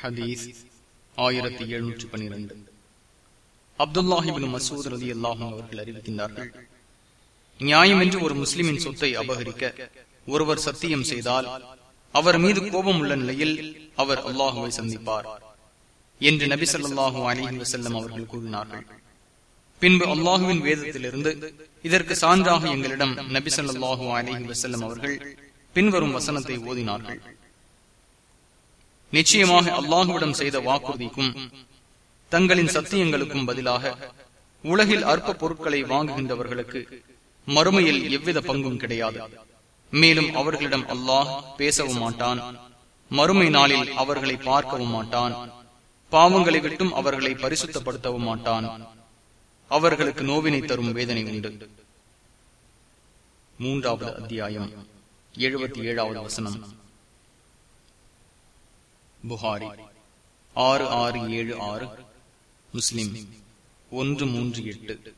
ஹதீஸ் ஆயிரத்தி எழுநூற்றி பனிரெண்டு அப்துல்லாஹிபின் மசூத் ரதி அல்லாஹும் அவர்கள் அறிவிக்கின்றார்கள் நியாயம் என்று ஒரு முஸ்லிமின் சொத்தை அபகரிக்க ஒருவர் சத்தியம் செய்தால் அவர் மீது கோபம் உள்ள நிலையில் அவர் அல்லாஹுவை சந்திப்பார் என்று நபி சொல்லாஹு அலிஹி வசல்லம் அவர்கள் கூறினார்கள். பின்பு அல்லாஹுவின் வேதத்திலிருந்து இதற்கு சான்றாக எங்களிடம் நபி சொல்லாஹு அலிஹி வசல்லம் அவர்கள் பின்வரும் வசனத்தை ஓதினார்கள். நிச்சயமாக அல்லாஹுவிடம் செய்த வாக்குறுதிக்கும் தங்களின் சத்தியங்களுக்கும் பதிலாக உலகில் அற்ப பொருட்களை வாங்குகின்றவர்களுக்கு மறுமையில் எவ்வித பங்கும் கிடையாது. மேலும் அவர்களிடம் அல்லாஹ் பேசவும் மாட்டான். மறுமை நாளில் அவர்களை பார்க்கவும் மாட்டான். பாவங்களை விட்டும் அவர்களை பரிசுத்தப்படுத்தவும் மாட்டான். அவர்களுக்கு நோவினை தரும் வேதனை உண்டு. மூன்றாவது அத்தியாயம் எழுபத்தி ஏழாவது வசனம். புகாரி. ஆறு ஆறு ஏழு ஆறு. முஸ்லிம். ஒன்று மூன்று எட்டு.